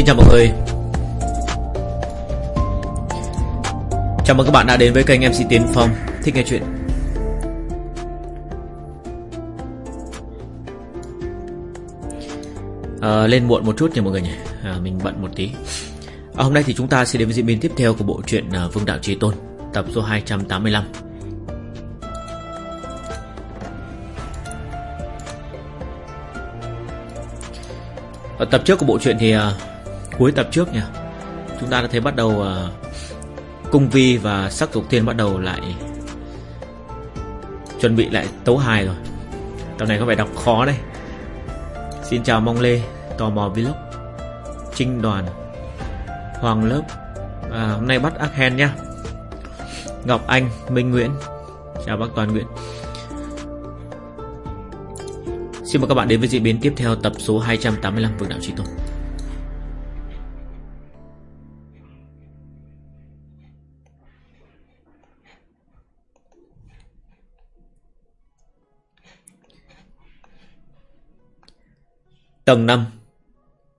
Xin chào mọi người. Chào mừng các bạn đã đến với kênh MC Tiến Phong. Thích nghe chuyện. À, Lên muộn một chút nha mọi người nhỉ? À, Mình bận một tí. À, Hôm nay thì chúng ta sẽ đến với diễn biến tiếp theo của bộ truyện ờ, Vương Đạo Trí Tôn Tập số 285 Ở ờ, tập trước của bộ truyện thì Cuối tập trước nha Chúng ta đã thấy bắt đầu uh, Cung Vi và sắc dục thiên bắt đầu lại Chuẩn bị lại tấu hài rồi. Tập này có vẻ đọc khó đây Xin chào Mong Lê Tò mò Vlog Trinh Đoàn Hoàng Lớp. À, Hôm nay bắt Arken nha Ngọc Anh Minh Nguyễn. Chào bác Toàn Nguyễn. Xin mời các bạn đến với diễn biến tiếp theo tập số 285 Vương Đạo Trí Tôn. Tầng 5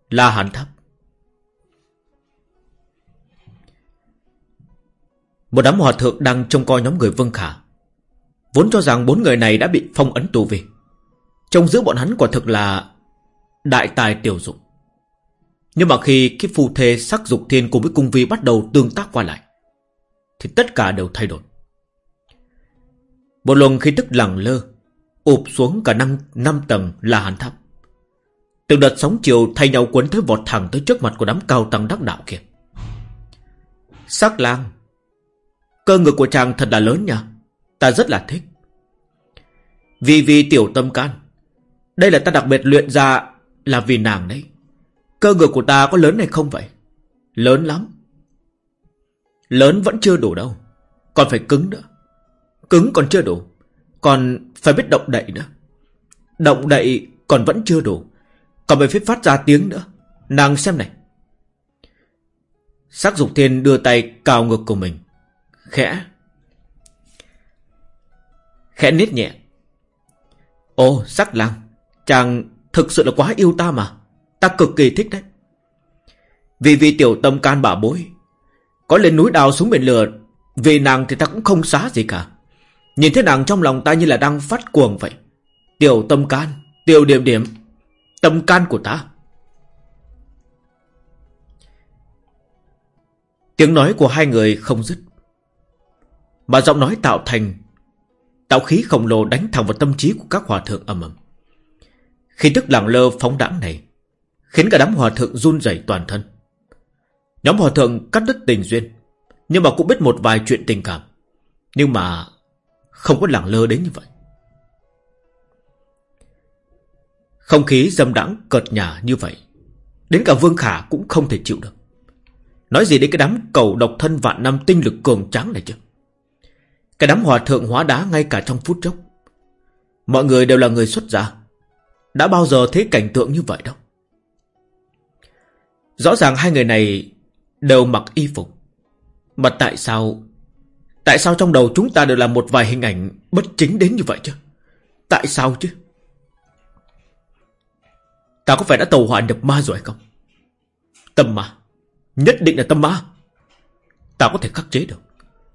La Hàn Tháp. Một đám hòa thượng đang trông coi nhóm người Vương Khả. Vốn cho rằng bốn người này đã bị phong ấn tù về. Trông giữa bọn hắn quả thực là Đại tài tiểu dụng. Nhưng mà khi cái phù thê sắc dục thiên cùng với cung vi bắt đầu tương tác qua lại Thì tất cả đều thay đổi. Một luồng khí tức lẳng lơ ụp xuống cả năm, năm tầng là hàn tháp. Từng đợt sóng chiều thay nhau cuốn tới vọt thẳng tới trước mặt của đám cao tăng đắc đạo kia. Sắc lang. Cơ ngực của chàng thật là lớn nha. Ta rất là thích. Vì vì tiểu tâm can. Đây là ta đặc biệt luyện ra là vì nàng đấy. Cơ ngực của ta có lớn hay không vậy? Lớn lắm. Lớn vẫn chưa đủ đâu. Còn phải cứng nữa. Cứng còn chưa đủ. Còn phải biết động đậy nữa. Động đậy còn vẫn chưa đủ. Còn về phía phát ra tiếng nữa. Nàng xem này. Sắc dục thiên đưa tay cào ngực của mình. Khẽ. Khẽ nít nhẹ. Ồ sắc lang, Chàng thực sự là quá yêu ta mà. Ta cực kỳ thích đấy. Vì vì tiểu tâm can bà bối, Có lên núi đào xuống biển lửa, Vì nàng thì ta cũng không xá gì cả. Nhìn thấy nàng trong lòng ta như là đang phát cuồng vậy. Tiểu tâm can, Tiểu điểm điểm. Tâm can của ta. Tiếng nói của hai người không dứt, Mà giọng nói tạo thành, Tạo khí khổng lồ đánh thẳng vào tâm trí của các hòa thượng ầm ầm. Khi tức lẳng lơ phóng đãng này, Khiến cả đám hòa thượng run rẩy toàn thân. Nhóm hòa thượng cắt đứt tình duyên, Nhưng mà cũng biết một vài chuyện tình cảm, Nhưng mà Không có lẳng lơ đến như vậy. Không khí dâm đãng cợt nhà như vậy, Đến cả Vương Khả cũng không thể chịu được. Nói gì đến cái đám cầu độc thân vạn năm tinh lực cường tráng này chứ? Cái đám hòa thượng hóa đá ngay cả trong phút chốc. Mọi người đều là người xuất gia. Đã bao giờ thấy cảnh tượng như vậy đâu? Rõ ràng hai người này Đều mặc y phục. Mà tại sao Tại sao trong đầu chúng ta đều là một vài hình ảnh Bất chính đến như vậy chứ? Tại sao chứ? Ta có phải đã tàu hỏa nhập ma rồi hay không? Tâm ma. Nhất định là tâm ma. Ta có thể khắc chế được.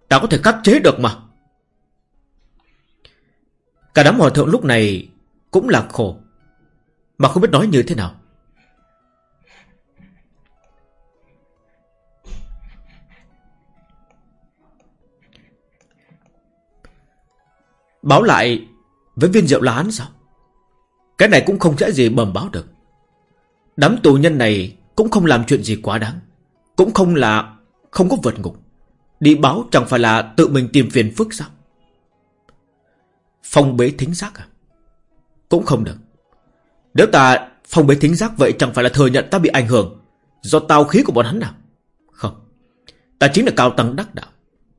Ta có thể khắc chế được mà. Cả đám hòa thượng lúc này Cũng là khổ, Mà không biết nói như thế nào. Báo lại Với viên rượu lá sao? Cái này cũng không dễ gì bầm báo được. Đám tù nhân này cũng không làm chuyện gì quá đáng. Cũng không là, không có vượt ngục. Đi báo chẳng phải là tự mình tìm phiền phức sao? Phong bế thính giác à? Cũng không được. Nếu ta phong bế thính giác vậy chẳng phải là thừa nhận ta bị ảnh hưởng do tao khí của bọn hắn nào? Không. Ta chính là cao tăng đắc đạo.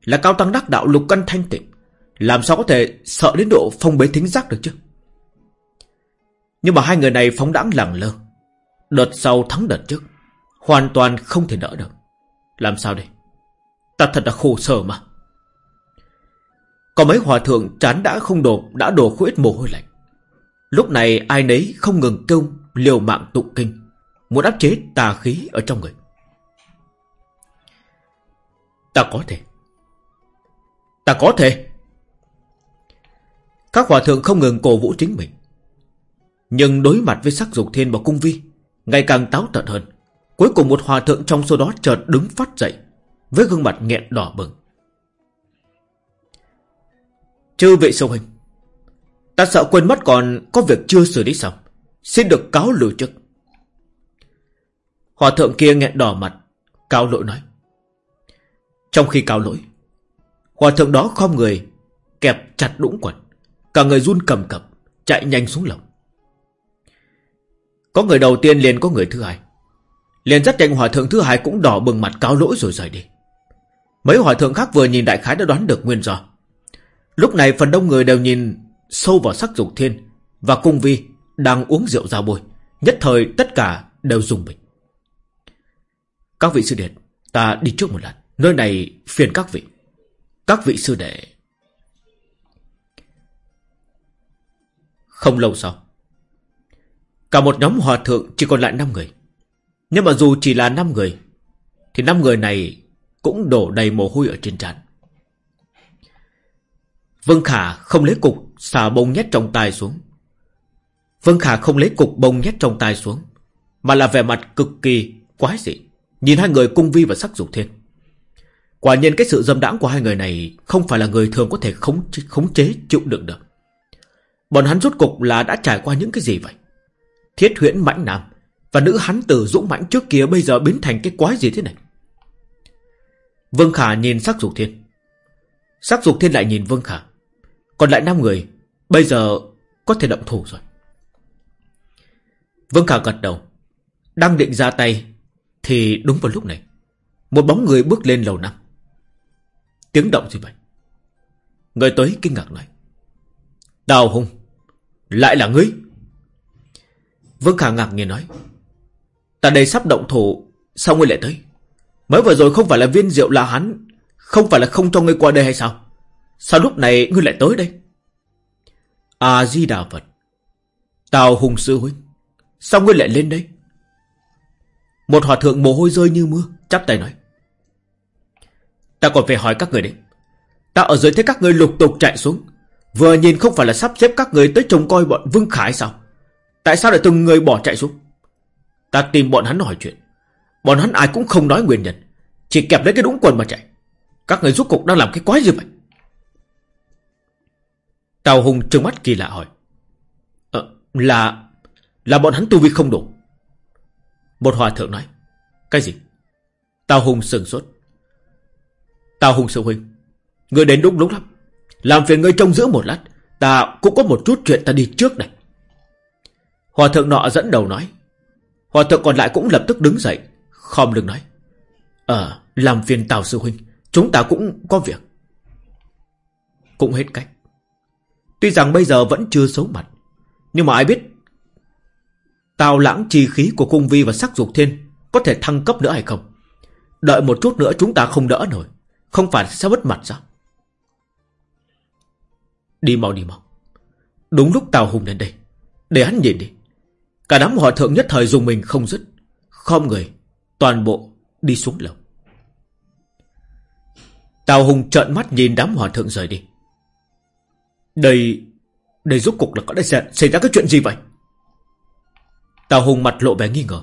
Là cao tăng đắc đạo lục căn thanh tịnh. Làm sao có thể sợ đến độ phong bế thính giác được chứ? Nhưng mà hai người này phóng đãng lẳng lơ. Đợt sau thắng đợt trước, Hoàn toàn không thể đỡ được. Làm sao đây? Ta thật là khổ sở mà. Có mấy hòa thượng chán đã không đổ Đã đổ khuyết mồ hôi lạnh. Lúc này ai nấy không ngừng kêu, Liều mạng tụng kinh. Muốn áp chế tà khí ở trong người. Ta có thể. Ta có thể. Các hòa thượng không ngừng cổ vũ chính mình. Nhưng đối mặt với sắc dục thiên và cung vi Ngày càng táo tận hơn. Cuối cùng một hòa thượng trong số đó chợt đứng phát dậy, Với gương mặt nghẹn đỏ bừng. Chư vị sâu hình Ta sợ quên mất còn có việc chưa xử lý xong. Xin được cáo lưu trước. Hòa thượng kia nghẹn đỏ mặt, Cáo lỗi nói. Trong khi cáo lỗi, Hòa thượng đó khom người, Kẹp chặt đũng quần, Cả người run cầm cập, Chạy nhanh xuống lồng có người đầu tiên liền có người thứ hai Liền rất nhanh hòa thượng thứ hai cũng đỏ bừng mặt cáo lỗi rồi rời đi Mấy hòa thượng khác vừa nhìn đại khái đã đoán được nguyên do Lúc này phần đông người đều nhìn sâu vào sắc dục thiên và cung vi đang uống rượu ra bôi. Nhất thời tất cả đều dùng mình. Các vị sư đệ, ta đi trước một lần. Nơi này phiền các vị. Các vị sư đệ. Không lâu sau. Cả một nhóm hòa thượng chỉ còn lại 5 người. Nhưng mà dù chỉ là 5 người, thì 5 người này cũng đổ đầy mồ hôi ở trên trán. Vân Khả không lấy cục xà bông nhét trong tay xuống. Vân Khả không lấy cục bông nhét trong tay xuống, mà là vẻ mặt cực kỳ quái dị, nhìn hai người cung vi và sắc dục thiên. Quả nhiên cái sự dâm đãng của hai người này không phải là người thường có thể khống, khống chế chịu đựng được. Bọn hắn rốt cục là đã trải qua những cái gì vậy? Thiết huyễn mãnh nam. Và nữ hắn tử dũng mãnh trước kia bây giờ biến thành cái quái gì thế này? Vương Khả nhìn sắc dục thiên. Sắc dục thiên lại nhìn Vương Khả. Còn lại năm người, Bây giờ có thể động thủ rồi. Vương Khả gật đầu. Đang định ra tay Thì đúng vào lúc này, Một bóng người bước lên lầu năm. Tiếng động gì vậy? Người tới kinh ngạc nói. Đào Hùng, Lại là ngươi? Vương Khả ngạc nhiên nói Ta đây sắp động thủ Sao ngươi lại tới Mới vừa rồi không phải là viên rượu là hắn Không phải là không cho ngươi qua đây hay sao Sao lúc này ngươi lại tới đây? A-di-đà Phật. Tào Hùng Sư Huynh. Sao ngươi lại lên đây? Một hòa thượng mồ hôi rơi như mưa, chắp tay nói. Ta còn phải hỏi các người đấy. Ta ở dưới thấy các người lục tục chạy xuống. Vừa nhìn không phải là sắp xếp các người tới trông coi bọn Vương Khải sao? Tại sao lại từng người bỏ chạy xuống? Ta tìm bọn hắn hỏi chuyện. Bọn hắn ai cũng không nói nguyên nhân. Chỉ kẹp lấy cái đũng quần mà chạy. Các người rút cục đang làm cái quái gì vậy? Tào Hùng trừng mắt kỳ lạ hỏi. Ờ, là... Là bọn hắn tu vi không đủ. Một hòa thượng nói. Cái gì? Tào Hùng sừng sốt. Tào Hùng sư huynh. Người đến đúng lúc lắm. Làm phiền ngươi trông giữ một lát. Ta cũng có một chút chuyện ta đi trước này. Hòa thượng nọ dẫn đầu nói. Hòa thượng còn lại cũng lập tức đứng dậy. Khom lưng nói. Ờ, làm phiền Tào sư huynh. Chúng ta cũng có việc. Cũng hết cách. Tuy rằng bây giờ vẫn chưa xấu mặt Nhưng mà ai biết Tào lãng chi khí của cung vi và sắc dục thiên Có thể thăng cấp nữa hay không Đợi một chút nữa chúng ta không đỡ nổi Không phải sẽ mất mặt sao Đi mau đi mau Đúng lúc Tào Hùng đến đây Để hắn nhìn đi Cả đám hòa thượng nhất thời dùng mình không dứt, Khom người, Toàn bộ đi xuống lầu Tào Hùng trợn mắt nhìn đám hòa thượng rời đi đây... Đây rốt cục là có đã xảy ra cái chuyện gì vậy? Tào Hùng mặt lộ vẻ nghi ngờ.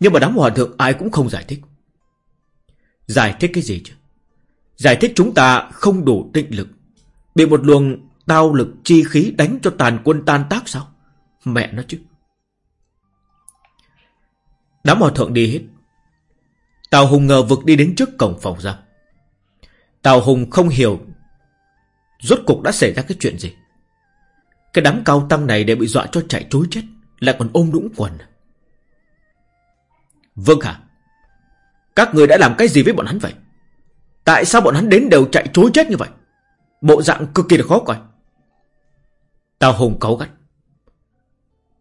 Nhưng mà đám hòa thượng ai cũng không giải thích. Giải thích cái gì chứ? Giải thích chúng ta không đủ định lực. Bị một luồng tao lực chi khí đánh cho tàn quân tan tác sao? Mẹ nó chứ. Đám hòa thượng đi hết. Tào Hùng ngờ vực đi đến trước cổng phòng giam. Tào Hùng không hiểu Rốt cục đã xảy ra cái chuyện gì. Cái đám cao tăng này để bị dọa cho chạy trối chết, Lại còn ôm đũng quần. Vâng hả? Các người đã làm cái gì với bọn hắn vậy? Tại sao bọn hắn đến đều chạy trối chết như vậy? Bộ dạng cực kỳ là khó coi. Tào Hùng cáu gắt.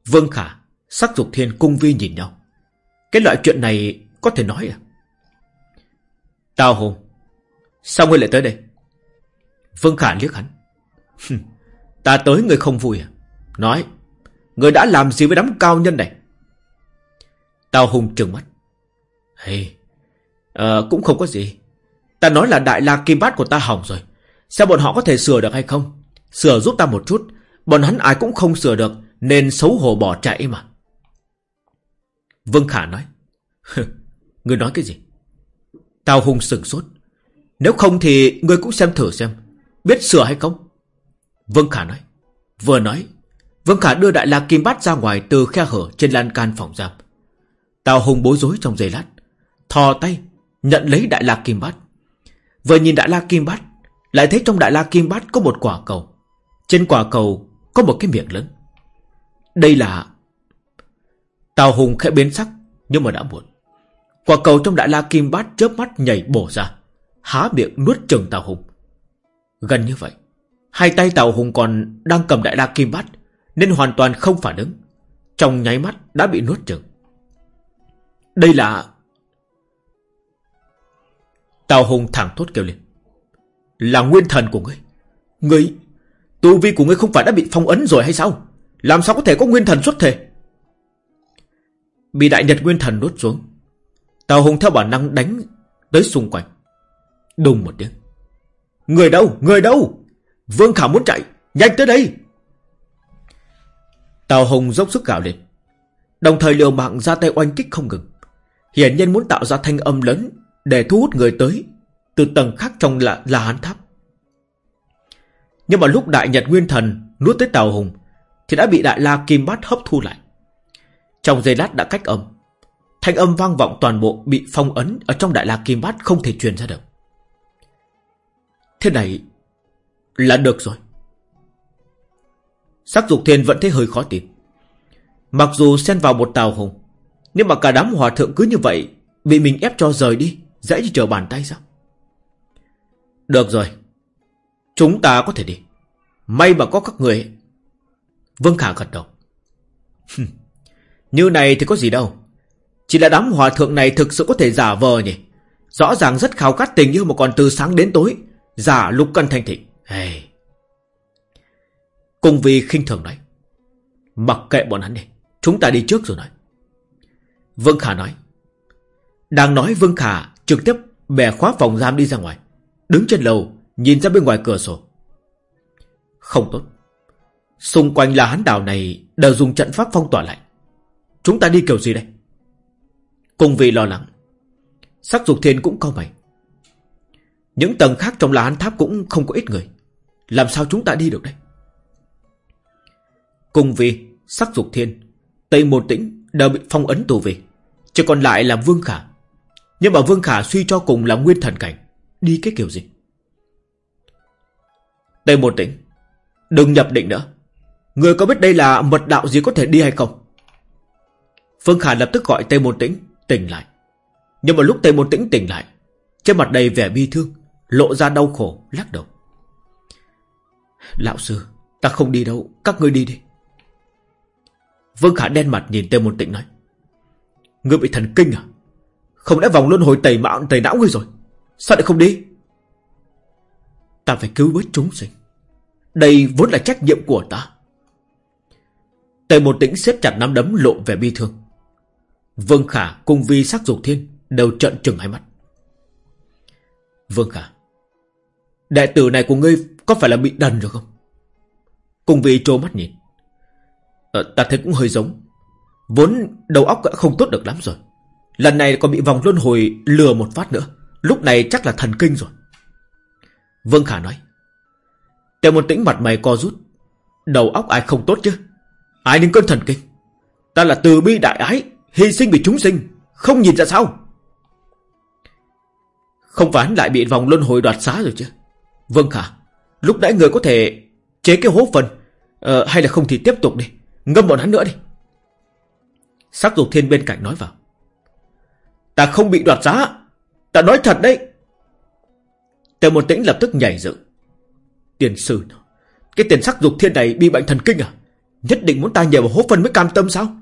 Vương Khả Sắc dục thiên cung vi nhìn nhau. Cái loại chuyện này có thể nói à Tào Hùng Sao ngươi lại tới đây Vương Khả liếc hắn. Ta tới người không vui à? Nói, người đã làm gì với đám cao nhân này? Tào Hùng trừng mắt. Hey, à, cũng không có gì. Ta nói là đại la kim bát của ta hỏng rồi. Xem bọn họ có thể sửa được hay không? Sửa giúp ta một chút. Bọn hắn ai cũng không sửa được, nên xấu hổ bỏ chạy mà vâng Khả nói. Ngươi nói cái gì? Tào Hùng sừng sốt. Nếu không thì ngươi cũng xem thử xem. Biết sửa hay không? vâng Khả nói. Vừa nói. vâng Khả đưa đại la kim bát ra ngoài từ khe hở trên lan can phòng giam. Tào Hùng bối rối trong giây lát. Thò tay. Nhận lấy đại la kim bát. Vừa nhìn đại la kim bát. Lại thấy trong đại la kim bát có một quả cầu. Trên quả cầu có một cái miệng lớn. Đây là... Tào Hùng khẽ biến sắc. Nhưng mà đã muộn. Quả cầu trong đại la kim bát chớp mắt nhảy bổ ra. Há miệng nuốt chừng Tào Hùng. Gần như vậy. Hai tay Tào Hùng còn đang cầm đại la kim bát. Nên hoàn toàn không phản ứng. Trong nháy mắt đã bị nuốt chừng. Đây là... Tào Hùng thẳng thốt kêu lên. Là nguyên thần của ngươi. Ngươi... Tu vi của ngươi không phải đã bị phong ấn rồi hay sao? Làm sao có thể có nguyên thần xuất thể? Bị đại nhật nguyên thần nuốt xuống. Tào Hùng theo bản năng đánh tới xung quanh. Đùng một tiếng. Người đâu? Người đâu? Vương Khả muốn chạy. Nhanh tới đây. Tào Hùng dốc sức gạo lên. Đồng thời liều mạng ra tay oanh kích không ngừng. Hiển nhiên muốn tạo ra thanh âm lớn để thu hút người tới từ tầng khác trong là, là hán tháp. Nhưng mà lúc Đại Nhật Nguyên Thần nuốt tới Tào Hùng thì đã bị Đại La Kim Bát hấp thu lại. Trong giây lát đã cách âm. Thanh âm vang vọng toàn bộ bị phong ấn ở trong Đại La Kim Bát không thể truyền ra được. Thế này là được rồi. Sắc dục thiên vẫn thấy hơi khó tin. Mặc dù xen vào một tàu hùng, nhưng mà cả đám hòa thượng cứ như vậy, bị mình ép cho rời đi, dễ như trở bàn tay sao? Được rồi, chúng ta có thể đi. May mà có các người. Vương Khả gật đầu như này thì có gì đâu. Chỉ là đám hòa thượng này thực sự có thể giả vờ nhỉ. Rõ ràng rất khao khát tình yêu mà còn từ sáng đến tối. Giả lục cân thanh thịnh. Hey. Cùng vì khinh thường nói. Mặc kệ bọn hắn đi. Chúng ta đi trước rồi nói. Vương Khả nói. Đang nói Vương Khả trực tiếp bè khóa phòng giam đi ra ngoài. Đứng trên lầu, nhìn ra bên ngoài cửa sổ. Không tốt. Xung quanh là hán đảo này đều dùng trận pháp phong tỏa lại. Chúng ta đi kiểu gì đây? Cùng vì lo lắng. Sắc dục thiên cũng cao mày. Những tầng khác trong là hắn tháp cũng không có ít người. Làm sao chúng ta đi được đây? Cùng vì sắc dục thiên, Tây Môn Tĩnh đều bị phong ấn tù về. Chỉ còn lại là Vương Khả. Nhưng mà Vương Khả suy cho cùng là nguyên thần cảnh. Đi cái kiểu gì? Tây Môn Tĩnh, đừng nhập định nữa. Người có biết đây là mật đạo gì có thể đi hay không? Phương Khả lập tức gọi Tây Môn Tĩnh tỉnh lại. Nhưng mà lúc Tây Môn Tĩnh tỉnh lại, trên mặt đầy vẻ bi thương, lộ ra đau khổ, lắc đầu. Lão sư, ta không đi đâu, các ngươi đi đi. Vương Khả đen mặt nhìn Tề Môn Tĩnh nói. Ngươi bị thần kinh à? Không lẽ vòng luân hồi tẩy mạo tẩy não ngươi rồi? Sao lại không đi? Ta phải cứu vớt chúng sinh. Đây vốn là trách nhiệm của ta. Tề Môn Tĩnh xếp chặt nắm đấm lộ vẻ bi thương. Vương Khả cùng Vi sắc dục thiên đều trợn trừng hai mắt. Vương Khả, đệ tử này của ngươi có phải là bị đần rồi không? Cùng Vi trố mắt nhìn. Ờ, ta thấy cũng hơi giống. Vốn đầu óc đã không tốt được lắm rồi. Lần này còn bị vòng luân hồi lừa một phát nữa. Lúc này chắc là thần kinh rồi. Vương Khả nói. Tề một tĩnh mặt mày co rút. Đầu óc ai không tốt chứ? Ai nên cơn thần kinh? Ta là từ bi đại ái, hy sinh vì chúng sinh. Không nhìn ra sao? Không phải hắn lại bị vòng luân hồi đoạt xá rồi chứ? vâng Khả, lúc nãy người có thể chế cái hố phần, ờ, hay là không thì tiếp tục đi. Ngâm bọn hắn nữa đi. Sắc dục thiên bên cạnh nói vào. Ta không bị đoạt giá. Ta nói thật đấy. Tề một tĩnh lập tức nhảy dựng. Tiền sư Cái tiền sắc dục thiên này bị bệnh thần kinh à? Nhất định muốn ta nhờ vào hố phân mới cam tâm sao?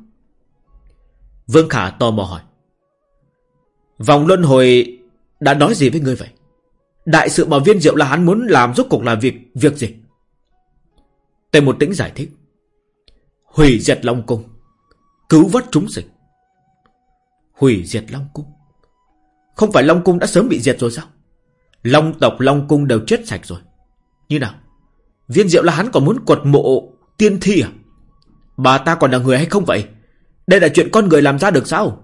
Vương Khả tò mò hỏi. Vòng luân hồi đã nói gì với ngươi vậy? Đại sự mà viên diệu là hắn muốn làm rốt cuộc là việc việc gì? Tề một tĩnh giải thích. Hủy diệt Long Cung, Cứu vớt chúng sinh Hủy diệt Long Cung Không phải Long Cung đã sớm bị diệt rồi sao Long tộc Long Cung đều chết sạch rồi Như nào Viên diệu là hắn còn muốn quật mộ tiên thi à Bà ta còn là người hay không vậy đây là chuyện con người làm ra được sao?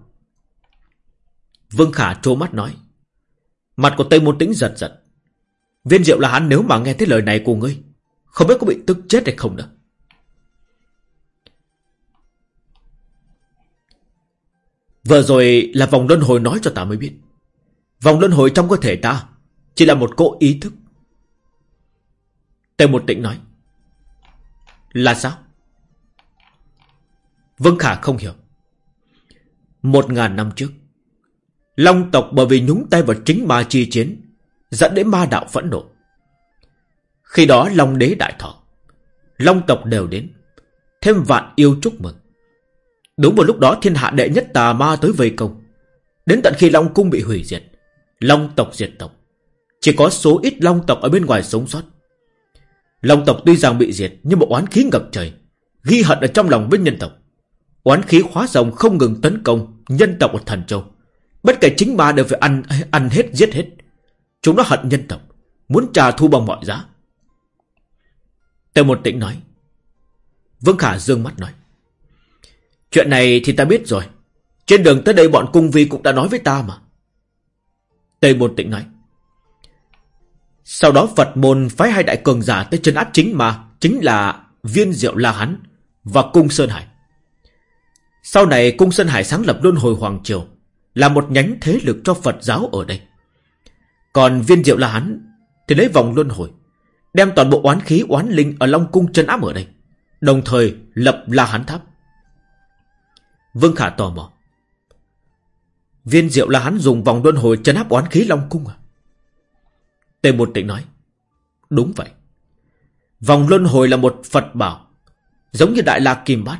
Vương Khả trố mắt nói. Mặt của Tây Môn Tĩnh giật giật. Viên diệu là hắn nếu mà nghe thấy lời này của ngươi, Không biết có bị tức chết hay không nữa. Vừa rồi là vòng luân hồi nói cho ta mới biết. Vòng luân hồi trong cơ thể ta Chỉ là một cỗ ý thức. Tề một tĩnh nói. Là sao? Vương Khả không hiểu. Một ngàn năm trước, Long tộc bởi vì nhúng tay vào chính ma chi chiến, Dẫn đến ma đạo phẫn nộ. Khi đó Long đế đại thọ, Long tộc đều đến, Thêm vạn yêu chúc mừng. Đúng vào lúc đó thiên hạ đệ nhất tà ma tới vây công. Đến tận khi Long cung bị hủy diệt, Long tộc diệt tộc. Chỉ có số ít Long tộc ở bên ngoài sống sót. Long tộc tuy rằng bị diệt, Nhưng một oán khí ngập trời, Ghi hận ở trong lòng với nhân tộc. Oán khí khóa rồng không ngừng tấn công Nhân tộc ở thần châu. Bất kể chính ma đều phải ăn ăn hết, giết hết. Chúng nó hận nhân tộc, Muốn trả thu bằng mọi giá. Tề một tĩnh nói. Vương Khả dương mắt nói. Chuyện này thì ta biết rồi. Trên đường tới đây bọn cung vi cũng đã nói với ta mà. Tề một tĩnh nói. Sau đó Phật môn phái hai đại cường giả tới chân áp chính mà Chính là Viên Diệu La Hán Và Cung Sơn Hải. Sau này Cung Sơn Hải sáng lập luân hồi Hoàng Triều, Là một nhánh thế lực cho Phật giáo ở đây. Còn viên diệu là hắn Thì lấy vòng luân hồi, Đem toàn bộ oán khí, oán linh ở Long Cung chân áp ở đây, Đồng thời lập La Hán Tháp. Vương Khả tò mò, Viên diệu là hắn dùng vòng luân hồi chân áp oán khí Long Cung à? Tề một tịnh nói, Đúng vậy. Vòng luân hồi là một Phật bảo, Giống như Đại La Kim Bát.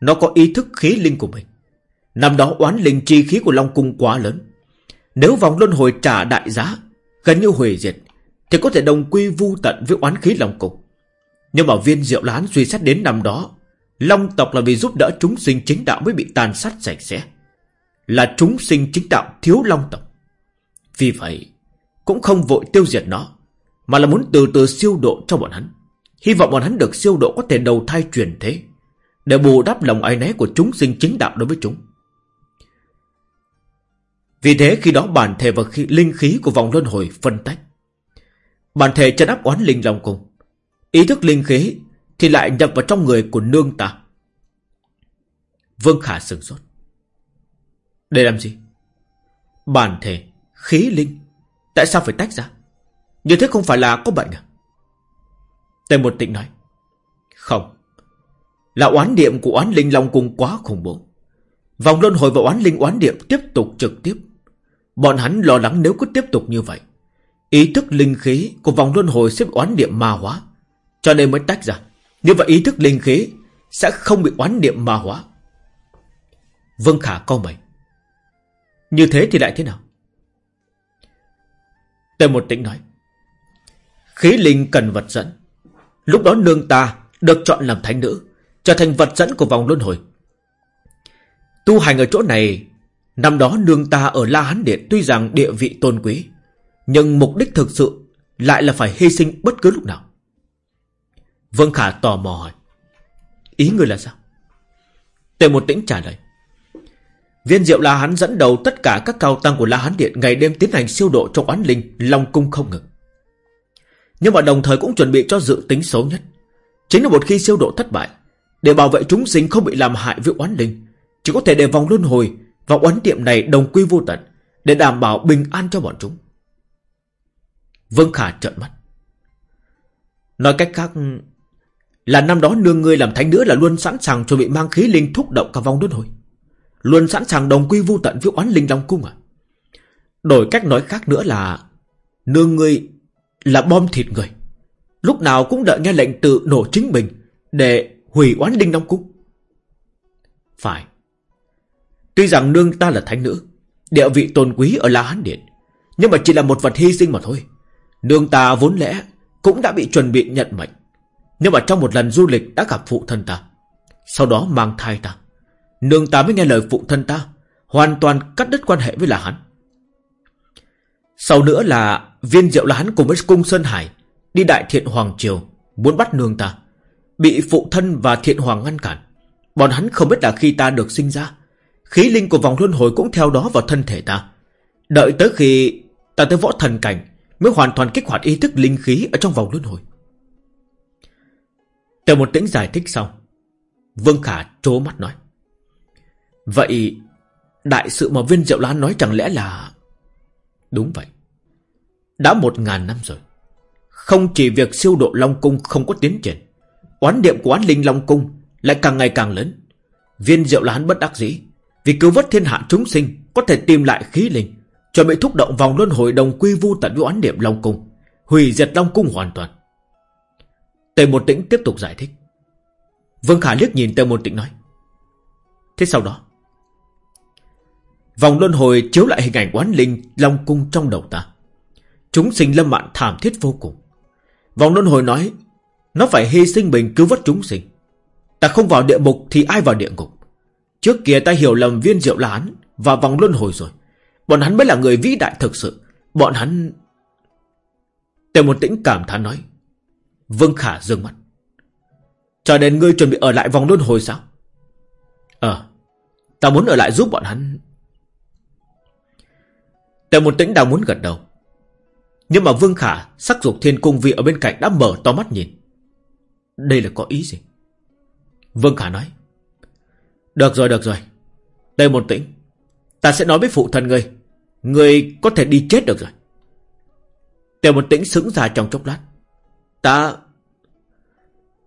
Nó có ý thức khí linh của mình. Năm đó oán linh chi khí của Long Cung quá lớn. Nếu vòng luân hồi trả đại giá, Gần như hủy diệt, Thì có thể đồng quy vu tận với oán khí Long Cung. Nhưng mà viên diệu lán suy xét đến năm đó, Long tộc là vì giúp đỡ chúng sinh chính đạo mới bị tàn sát sạch sẽ, Là chúng sinh chính đạo thiếu long tộc. Vì vậy, Cũng không vội tiêu diệt nó, Mà là muốn từ từ siêu độ cho bọn hắn. Hy vọng bọn hắn được siêu độ có thể đầu thai truyền thế. Để bù đắp lòng ai náy của chúng sinh chính đạo đối với chúng vì thế khi đó bản thể và khí, linh khí của vòng luân hồi phân tách. Bản thể chân áp oán linh lòng cùng. Ý thức linh khí thì lại nhập vào trong người của nương ta. Vương Khả sửng sốt. Để làm gì? Bản thể, khí linh. Tại sao phải tách ra? Như thế không phải là có bệnh à? Tề một tịnh nói. Không. Là oán niệm của oán linh long cung quá khủng bố. Vòng luân hồi và oán linh oán niệm tiếp tục trực tiếp. Bọn hắn lo lắng nếu cứ tiếp tục như vậy. Ý thức linh khí của vòng luân hồi sẽ bị oán niệm ma hóa. Cho nên mới tách ra. Như vậy ý thức linh khí Sẽ không bị oán niệm ma hóa. Vương Khả câu mày. Như thế thì lại thế nào? Tề một tĩnh nói. Khí linh cần vật dẫn. Lúc đó nương ta được chọn làm thánh nữ. Trở thành vật dẫn của vòng luân hồi Tu hành ở chỗ này Năm đó nương ta ở La Hán Điện tuy rằng địa vị tôn quý, nhưng mục đích thực sự lại là phải hy sinh bất cứ lúc nào. Vương Khả tò mò hỏi. Ý người là sao? Tề một tĩnh trả lời. Viên diệu La Hán dẫn đầu tất cả các cao tăng của La Hán Điện ngày đêm tiến hành siêu độ trong oán linh, Long Cung không ngừng. Nhưng mà đồng thời cũng chuẩn bị cho dự tính xấu nhất. Chính là một khi siêu độ thất bại, để bảo vệ chúng sinh không bị làm hại với oán linh, chỉ có thể để vòng luân hồi và oán tiệm này đồng quy vô tận Để đảm bảo bình an cho bọn chúng. Vương Khả trợn mắt. Nói cách khác Là năm đó nương ngươi làm thánh nữa Là luôn sẵn sàng chuẩn bị mang khí linh thúc động cả vòng luân hồi Luôn sẵn sàng đồng quy vô tận với oán linh Long Cung à? Đổi cách nói khác nữa là Nương ngươi là bom thịt người Lúc nào cũng đợi nghe lệnh tự nổ chính mình Để hủy oán đinh đóng Cung. Phải. Tuy rằng nương ta là thánh nữ, Địa vị tôn quý ở La Hán Điện, Nhưng mà chỉ là một vật hy sinh mà thôi. Nương ta vốn lẽ Cũng đã bị chuẩn bị nhận mệnh, Nhưng mà trong một lần du lịch đã gặp phụ thân ta, Sau đó mang thai ta. Nương ta mới nghe lời phụ thân ta, Hoàn toàn cắt đứt quan hệ với la hán. Sau nữa là Viên diệu La Hán cùng với cung Sơn Hải Đi đại thiện Hoàng Triều Muốn bắt nương ta. Bị phụ thân và thiện hoàng ngăn cản. Bọn hắn không biết là khi ta được sinh ra, Khí linh của vòng luân hồi cũng theo đó vào thân thể ta. Đợi tới khi ta tới võ thần cảnh, Mới hoàn toàn kích hoạt ý thức linh khí Ở trong vòng luân hồi. Từ một tĩnh giải thích xong Vương Khả trố mắt nói, Vậy Đại sự mà viên diệu lan nói chẳng lẽ là Đúng vậy. Đã một ngàn năm rồi, Không chỉ việc siêu độ Long Cung không có tiến triển Oán niệm của oán linh Long Cung Lại càng ngày càng lớn. Viên diệu là hắn bất đắc dĩ, Vì cứu vớt thiên hạ chúng sinh Có thể tìm lại khí linh, Chuẩn bị thúc động vòng luân hồi đồng quy vu tận với oán niệm Long Cung, Hủy diệt Long Cung hoàn toàn. Tề một tĩnh tiếp tục giải thích. Vương Khả liếc nhìn Tề một tĩnh nói, Thế sau đó? Vòng luân hồi chiếu lại hình ảnh oán linh Long Cung trong đầu ta. Chúng sinh lâm mạn thảm thiết vô cùng. Vòng luân hồi nói nó phải hy sinh mình cứu vớt chúng sinh. Ta không vào địa ngục thì ai vào địa ngục? Trước kia ta hiểu lầm viên diệu là hắn Và vòng luân hồi rồi. Bọn hắn mới là người vĩ đại thực sự. Bọn hắn Tề một tĩnh cảm thán nói. Vương Khả dương mắt. Cho nên ngươi chuẩn bị ở lại vòng luân hồi sao? Ờ Ta muốn ở lại giúp bọn hắn. Tề một tĩnh đang muốn gật đầu. Nhưng mà Vương Khả Sắc dục thiên cung vị ở bên cạnh đã mở to mắt nhìn. Đây là có ý gì? Vương Khả nói. Được rồi được rồi. Tây một tĩnh, Ta sẽ nói với phụ thân ngươi. Ngươi có thể đi chết được rồi. Tây một tĩnh sững ra trong chốc lát. Ta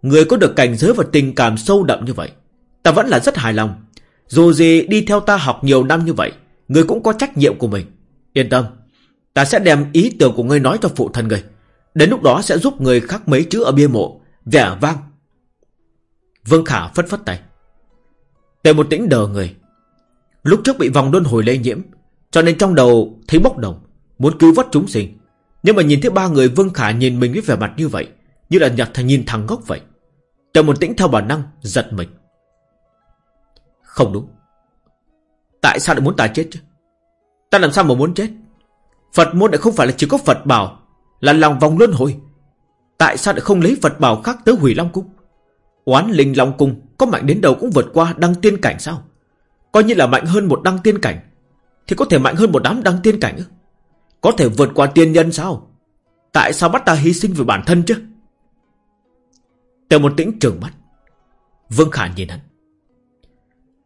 Người có được cảnh giới và tình cảm sâu đậm như vậy, Ta vẫn là rất hài lòng. Dù gì đi theo ta học nhiều năm như vậy Người cũng có trách nhiệm của mình. Yên tâm, Ta sẽ đem ý tưởng của ngươi nói cho phụ thân ngươi. Đến lúc đó sẽ giúp người khắc mấy chữ ở bia mộ. Vẻ vang Vương Khả phất phất tay. Tề một tĩnh đờ người. Lúc trước bị vòng luân hồi lây nhiễm, Cho nên trong đầu thấy bốc đồng, Muốn cứu vớt chúng sinh. Nhưng mà nhìn thấy ba người Vương Khả nhìn mình với vẻ mặt như vậy, Như là nhặt thằng nhìn thằng ngốc vậy. Tề một tĩnh theo bản năng giật mình. Không đúng. Tại sao lại muốn ta chết chứ? Ta làm sao mà muốn chết? Phật môn lại không phải là chỉ có Phật bảo Là lòng vòng luân hồi. Tại sao lại không lấy Phật bảo khác tới hủy Long Cung? Oán linh Long Cung Có mạnh đến đầu cũng vượt qua đăng tiên cảnh sao? Coi như là mạnh hơn một đăng tiên cảnh, Thì có thể mạnh hơn một đám đăng tiên cảnh ư? Có thể vượt qua tiên nhân sao? Tại sao bắt ta hy sinh vì bản thân chứ? Tề một tĩnh trừng mắt. Vương Khả nhìn hắn.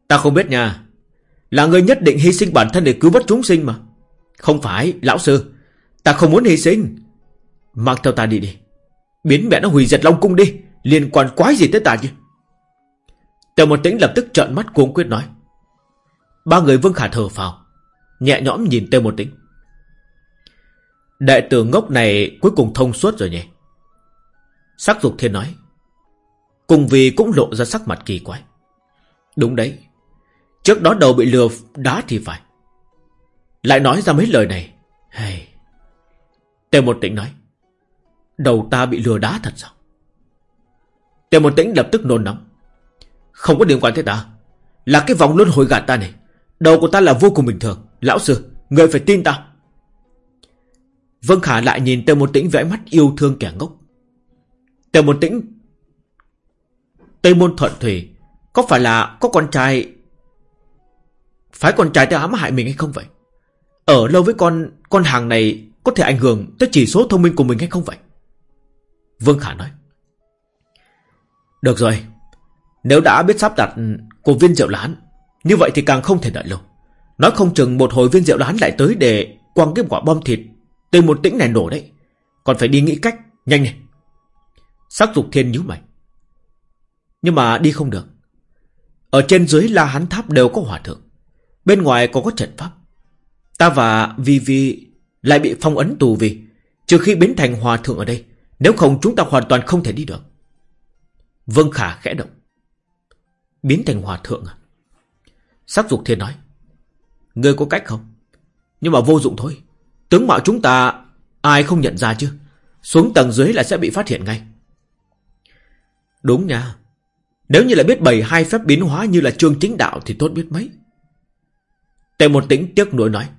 Ta không biết nha. Là người nhất định hy sinh bản thân để cứu vớt chúng sinh mà. Không phải, lão sư, Ta không muốn hy sinh. Mang theo ta đi đi. Biến mẹ nó hủy diệt Long Cung đi, Liên quan quái gì tới ta chứ? Tề một tĩnh lập tức trợn mắt cuống quyết nói. Ba người Vương Khả thở phào, Nhẹ nhõm nhìn Tề một tĩnh. Đại tử ngốc này cuối cùng thông suốt rồi nhỉ? Sắc dục thiên nói. Cùng vì cũng lộ ra sắc mặt kỳ quái. Đúng đấy, Trước đó đầu bị lừa đá thì phải. Lại nói ra mấy lời này. Hey. Tề một tĩnh nói. Đầu ta bị lừa đá thật sao? Tề một tĩnh lập tức nôn nóng. Không có liên quan tới ta. Là cái vòng luân hồi gạt ta này. Đầu của ta là vô cùng bình thường. Lão sư, người phải tin ta. Vân Khả lại nhìn Tề một tĩnh vẽ mắt yêu thương kẻ ngốc. Tề một tĩnh. Tây môn thuận thủy Có phải là có con trai phải con trai ta ám hại mình hay không vậy? Ở lâu với con Con hàng này có thể ảnh hưởng Tới chỉ số thông minh của mình hay không vậy? Vương Khả nói. Được rồi. Nếu đã biết sắp đặt của viên rượu lán, Như vậy thì càng không thể đợi lâu. Nói không chừng một hồi viên rượu lán lại tới Để quăng cái quả bom thịt Từ một tĩnh này nổ đấy. Còn phải đi nghĩ cách Nhanh này. Sắc dục thiên nhíu mày. Nhưng mà đi không được. Ở trên dưới la hán tháp đều có hỏa thượng. Bên ngoài còn có trận pháp. Ta và Vi Vi Lại bị phong ấn tù vì Trừ khi biến thành hòa thượng ở đây nếu không chúng ta hoàn toàn không thể đi được. Vân Khả khẽ động. Biến thành hòa thượng à? Sắc dục thiên nói. Ngươi có cách không? Nhưng mà vô dụng thôi. Tướng mạo chúng ta, Ai không nhận ra chứ? Xuống tầng dưới là sẽ bị phát hiện ngay. Đúng nha. Nếu như là biết bày hai phép biến hóa như là trương chính đạo Thì tốt biết mấy. Tề một tĩnh tiếc nuối nói.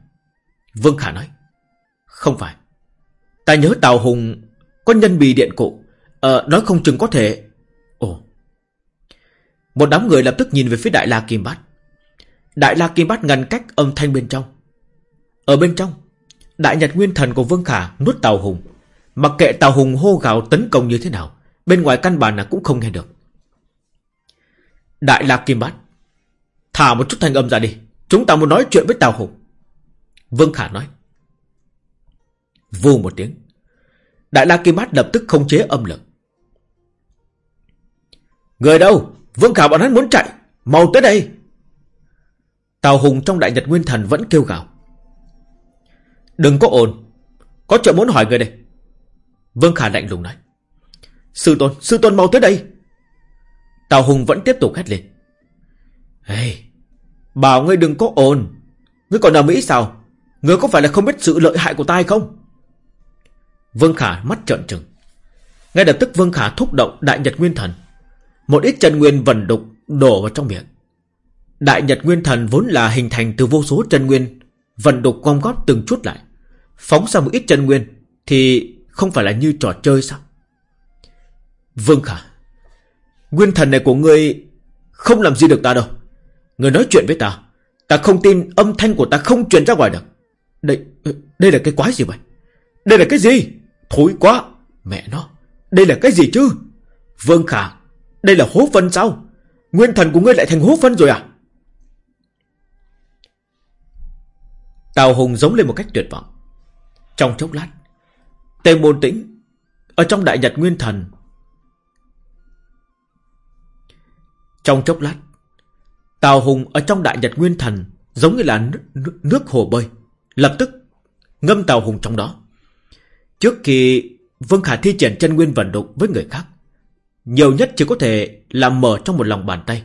Vương Khả nói. Không phải. Ta nhớ Tào Hùng có nhân bì điện cụ. Ờ, nói không chừng có thể... Ồ. Một đám người lập tức nhìn về phía Đại La Kim Bát. Đại La Kim Bát ngăn cách âm thanh bên trong. Ở bên trong, Đại Nhật Nguyên Thần của Vương Khả nuốt tàu Hùng. Mặc kệ tàu Hùng hô gào tấn công như thế nào, bên ngoài căn bản là cũng không nghe được. Đại La Kim Bát, thả một chút thanh âm ra đi. Chúng ta muốn nói chuyện với tàu Hùng. Vương Khả nói. Vù một tiếng. Đại La Kim Bát lập tức không chế âm lực. Người đâu? Vương Khả bọn hắn muốn chạy. Mau tới đây. Tào Hùng trong Đại Nhật Nguyên Thần vẫn kêu gào. Đừng có ồn. Có chuyện muốn hỏi người đây. Vương Khả lạnh lùng nói. Sư Tôn, Sư Tôn mau tới đây. Tào Hùng vẫn tiếp tục hét lên. Hey, bảo ngươi đừng có ồn. Ngươi còn ở Mỹ sao? Ngươi có phải là không biết sự lợi hại của ta hay không? Vương Khả mắt trợn trừng. Ngay lập tức Vương Khả thúc động Đại Nhật Nguyên Thần. Một ít chân nguyên vần đục đổ vào trong miệng. Đại Nhật Nguyên Thần vốn là hình thành từ vô số chân nguyên vần đục gom góp từng chút lại. Phóng ra một ít chân nguyên thì không phải là như trò chơi sao? Vương Khả, nguyên thần này của ngươi không làm gì được ta đâu. Ngươi nói chuyện với ta, ta không tin âm thanh của ta không truyền ra ngoài được. Đây, đây là cái quái gì vậy? Đây là cái gì? Thối quá, mẹ nó, đây là cái gì chứ? Vương Khả, đây là hố phân sao? Nguyên thần của ngươi lại thành hố phân rồi à? Tào Hùng giống lên một cách tuyệt vọng. Trong chốc lát, Tề Môn Tĩnh ở trong Đại Nhật Nguyên Thần. Trong chốc lát, Tào Hùng ở trong Đại Nhật Nguyên Thần giống như là nước, nước, nước hồ bơi, lập tức ngâm Tào Hùng trong đó. Trước khi Vương Khả thi triển chân nguyên vận động với người khác, nhiều nhất chỉ có thể làm mở trong một lòng bàn tay.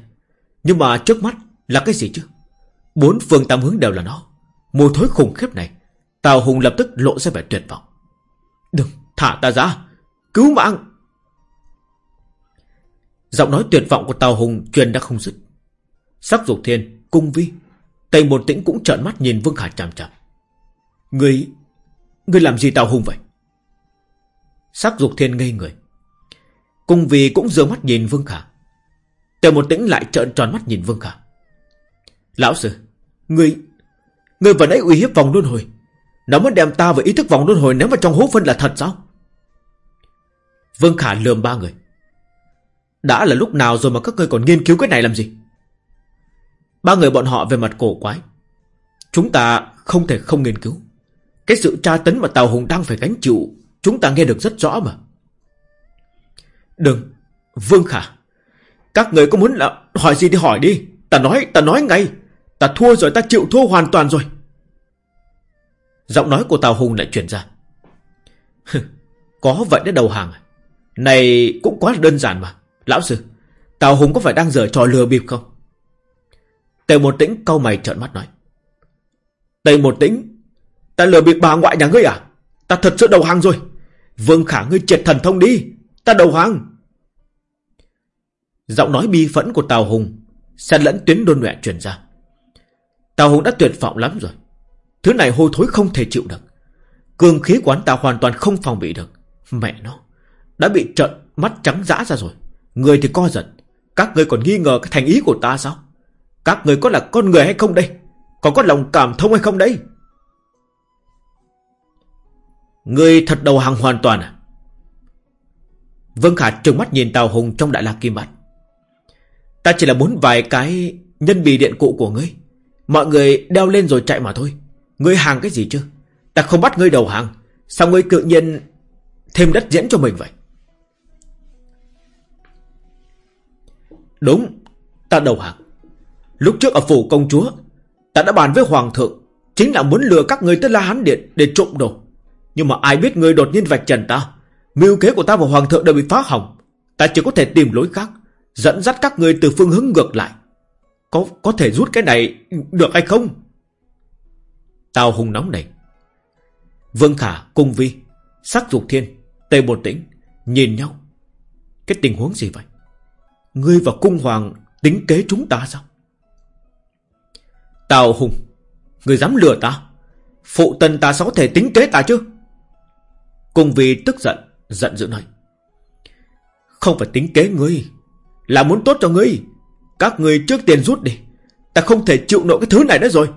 Nhưng mà trước mắt là cái gì chứ? Bốn phương tam hướng đều là nó. Mùi thối khủng khiếp này, Tào Hùng lập tức lộ ra vẻ tuyệt vọng. Đừng, thả ta ra, cứu mạng. Giọng nói tuyệt vọng của Tào Hùng truyền đã không dứt. Sắc dục thiên, cung vi, Tây một tĩnh cũng trợn mắt nhìn Vương Khả chằm chằm. Người, người làm gì Tào Hùng vậy? Sắc dục thiên ngây người. Cung vì cũng dơ mắt nhìn Vương Khả. Tề một tĩnh lại trợn tròn mắt nhìn Vương Khả. Lão sư, người, người vẫn ấy uy hiếp vòng luân hồi. Nó muốn đem ta với ý thức vòng luân hồi ném vào trong hố phân là thật sao? Vương Khả lườm ba người. Đã là lúc nào rồi mà các ngươi còn nghiên cứu cái này làm gì? Ba người bọn họ về mặt cổ quái. Chúng ta không thể không nghiên cứu. Cái sự tra tấn mà Tào Hùng đang phải gánh chịu, chúng ta nghe được rất rõ mà. Đừng, Vương Khả. Các người có muốn là hỏi gì thì hỏi đi. Ta nói, ta nói ngay. Ta thua rồi, ta chịu thua hoàn toàn rồi. Giọng nói của Tào Hùng lại truyền ra. có vậy đấy đầu hàng à? Này cũng quá đơn giản mà. Lão sư, Tào Hùng có phải đang giở trò lừa bịp không? Tề một tĩnh cau mày trợn mắt nói. Tề một tĩnh, ta lừa bịp bà ngoại nhà ngươi à? Ta thật sự đầu hàng rồi. Vương Khả ngươi triệt thần thông đi. Ta đầu hàng. Giọng nói bi phẫn của Tào Hùng xen lẫn tuyến đôn mẹ truyền ra. Tào Hùng đã tuyệt vọng lắm rồi. Thứ này hôi thối không thể chịu được. Cường khí quán ta hoàn toàn không phòng bị được. Mẹ nó, đã bị trợn mắt trắng dã ra rồi. Người thì co giật. Các người còn nghi ngờ cái thành ý của ta sao? Các người có là con người hay không đây? Còn có lòng cảm thông hay không đây? Người thật đầu hàng hoàn toàn à? Vương Khả trừng mắt nhìn Tào Hùng trong đại lạc kim bát. Ta chỉ là muốn vài cái nhân bì điện cụ của ngươi. Mọi người đeo lên rồi chạy mà thôi. Ngươi hàng cái gì chứ? Ta không bắt ngươi đầu hàng. Sao ngươi tự nhiên thêm đất diễn cho mình vậy? Đúng, ta đầu hàng. Lúc trước ở phủ công chúa, ta đã bàn với hoàng thượng, chính là muốn lừa các ngươi tới La Hán Điện để trộm đồ. Nhưng mà ai biết ngươi đột nhiên vạch trần ta, mưu kế của ta và hoàng thượng đều bị phá hỏng. Ta chỉ có thể tìm lối khác, dẫn dắt các ngươi từ phương hướng ngược lại. Có có thể rút cái này được hay không? Tào hùng nóng này Vương Khả, Cung Vi, Sắc Dục Thiên, Tây Bồn Tĩnh nhìn nhau. Cái tình huống gì vậy? Ngươi và Cung Hoàng tính kế chúng ta sao? Tào Hùng, Người dám lừa ta Phụ tần ta sao có thể tính kế ta chứ Cùng vì tức giận Giận dữ nói, Không phải tính kế ngươi, Là muốn tốt cho ngươi. Các ngươi trước tiền rút đi, Ta không thể chịu nổi cái thứ này nữa rồi.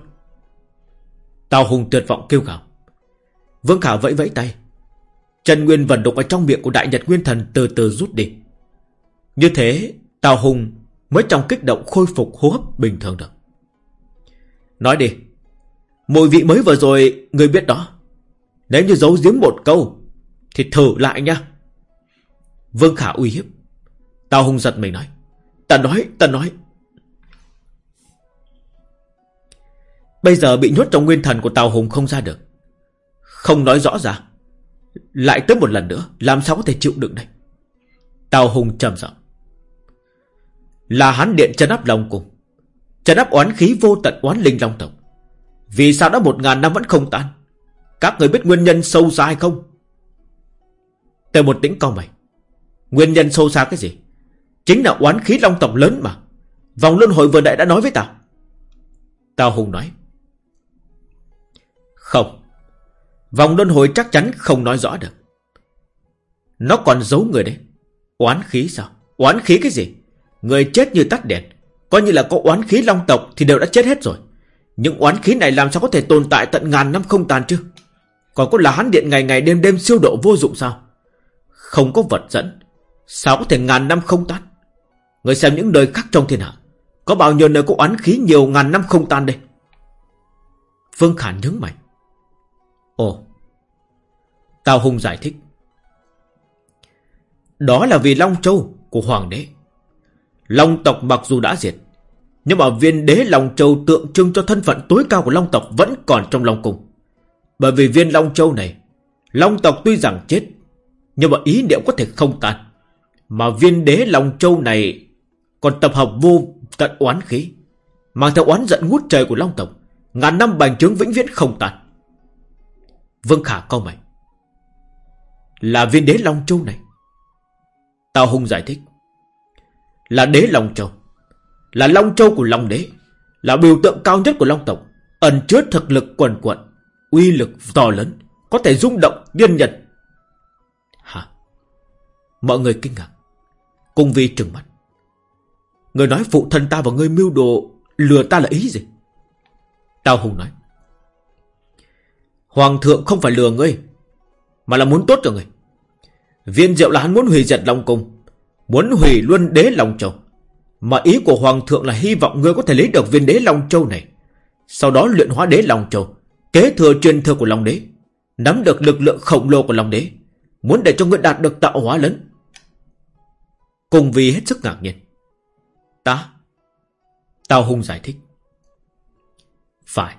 Tào Hùng tuyệt vọng kêu gào. Vương Khả vẫy vẫy tay. Trần Nguyên vận đục ở trong miệng của Đại Nhật Nguyên Thần từ từ rút đi. Như thế, Tào Hùng mới trong kích động khôi phục hô hấp bình thường được. Nói đi, Mùi vị mới vừa rồi, Người biết đó. Nếu như giấu giếm một câu thì thử lại nha Vương Khả uy hiếp. Tào Hùng giật mình nói Ta nói, ta nói. Bây giờ bị nhốt trong nguyên thần của Tào Hùng không ra được. Không nói rõ ràng Lại tới một lần nữa Làm sao có thể chịu đựng đây? Tào Hùng trầm giọng. Là hắn điện chân áp lòng cùng Chân áp oán khí vô tận oán linh long tộc. Vì sao đã một ngàn năm vẫn không tan? Các người biết nguyên nhân sâu xa hay không? Tề một tĩnh cao mày. Nguyên nhân sâu xa cái gì? Chính là oán khí long tộc lớn mà. Vòng luân hồi vừa nãy đã nói với tao. Tao Hùng nói. Không. Vòng luân hồi chắc chắn không nói rõ được. Nó còn giấu người đấy. Oán khí sao? Oán khí cái gì? Người chết như tắt đèn. Coi như là có oán khí long tộc Thì đều đã chết hết rồi. Những oán khí này làm sao có thể tồn tại tận ngàn năm không tàn chứ? Còn có là hắn điện ngày ngày đêm đêm siêu độ vô dụng sao? Không có vật dẫn. Sao có thể ngàn năm không tan? Người xem những nơi khác trong thiên hạ, Có bao nhiêu nơi có oán khí nhiều ngàn năm không tan đây? Phương Khả nhớ mày. Ồ, Tào Hùng giải thích. Đó là vì Long Châu của Hoàng đế. Long tộc mặc dù đã diệt, Nhưng mà viên đế Long Châu tượng trưng cho thân phận tối cao của Long tộc vẫn còn trong Long Cung. Bởi vì viên Long Châu này, Long tộc tuy rằng chết nhưng mà ý niệm có thể không tan. Mà viên đế Long Châu này Còn tập hợp vô tận oán khí, Mang theo oán giận ngút trời của Long tộc. Ngàn năm bành trướng vĩnh viễn không tan. Vương Khả câu mày. Là viên đế Long Châu này. Tào Hùng giải thích. Là đế Long Châu. Là Long Châu của Long Đế. Là biểu tượng cao nhất của Long tộc. Ẩn chứa thực lực quần quận, Uy lực to lớn, Có thể rung động nhân nhật Mọi người kinh ngạc. Cung vi trừng mắt. Người nói phụ thân ta và ngươi mưu đồ Lừa ta là ý gì? Tào Hùng nói. Hoàng thượng không phải lừa ngươi, Mà là muốn tốt cho ngươi. Viên diệu là hắn muốn hủy diệt Long Cung, Muốn hủy luân đế Long Châu. Mà ý của Hoàng thượng là hy vọng ngươi có thể lấy được viên đế Long Châu này. Sau đó luyện hóa đế Long Châu, Kế thừa truyền thừa của Long Đế, Nắm được lực lượng khổng lồ của Long Đế, Muốn để cho ngươi đạt được tạo hóa lớn. Cùng vì hết sức ngạc nhiên. Ta Tào Hùng giải thích. Phải,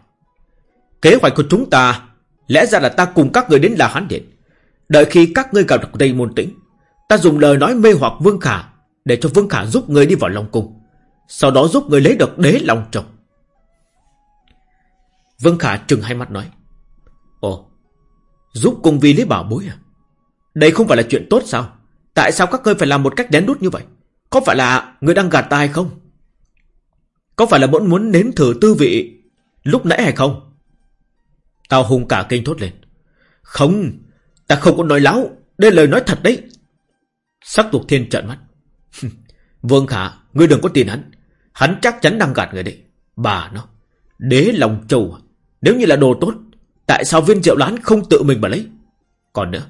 Kế hoạch của chúng ta Lẽ ra là ta cùng các người đến là hán điện. Đợi khi các ngươi gặp được Tây Môn Tĩnh, Ta dùng lời nói mê hoặc Vương Khả Để cho Vương Khả giúp người đi vào Long Cung, Sau đó giúp người lấy được đế Long trọng. Vương Khả trừng hai mắt nói, Ồ, Giúp cùng vì lấy bảo bối à? Đây không phải là chuyện tốt sao? Tại sao các ngươi phải làm một cách đén đút như vậy Có phải là người đang gạt ta hay không Có phải là vẫn muốn nếm thử tư vị Lúc nãy hay không Tao hùng cả kinh thốt lên. Không, ta không có nói láo, đây lời nói thật đấy. Sắc tục thiên trợn mắt. Vương Khả, ngươi đừng có tin hắn. Hắn chắc chắn đang gạt người đấy. Bà nó, đế lòng châu à? Nếu như là đồ tốt, tại sao viên Triệu lán không tự mình mà lấy? Còn nữa,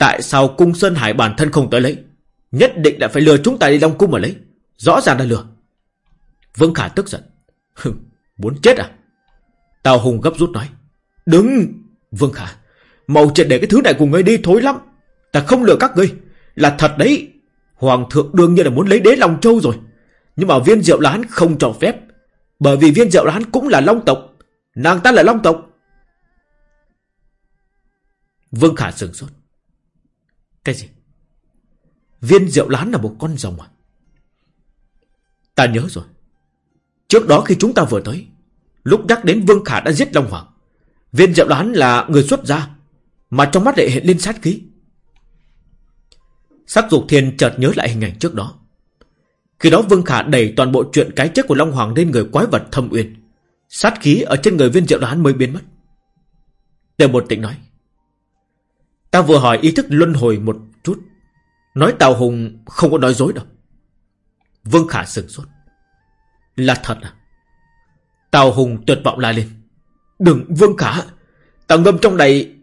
tại sao cung Sơn Hải bản thân không tới lấy? Nhất định là phải lừa chúng ta đi Long Cung mà lấy. Rõ ràng là lừa. Vương Khả tức giận. Muốn chết à? Tào Hùng gấp rút nói. Đừng! Vương Khả, mau triệt để cái thứ này của ngươi đi thối lắm. Ta không lừa các ngươi. Là thật đấy. Hoàng thượng đương nhiên là muốn lấy đế Long Châu rồi. Nhưng mà viên diệu lán không cho phép. Bởi vì viên diệu lán cũng là Long tộc. Nàng ta là Long tộc. Vương Khả sừng sốt. Cái gì? Viên diệu lán là một con rồng à? Ta nhớ rồi. Trước đó khi chúng ta vừa tới, lúc nhắc đến Vương Khả đã giết Long Hoàng. Viên diệu đoán là người xuất gia Mà trong mắt lại hiện lên sát khí Sắc dục thiên chợt nhớ lại hình ảnh trước đó Khi đó Vương Khả đẩy toàn bộ chuyện cái chết của Long Hoàng lên người quái vật thâm uyên Sát khí ở trên người viên diệu đoán mới biến mất Tề một tịnh nói Ta vừa hỏi ý thức luân hồi một chút. Nói Tào Hùng không có nói dối đâu. Vương Khả sửng sốt. Là thật à? Tào Hùng tuyệt vọng la lên. Đừng Vương Khả. Ta ngâm trong này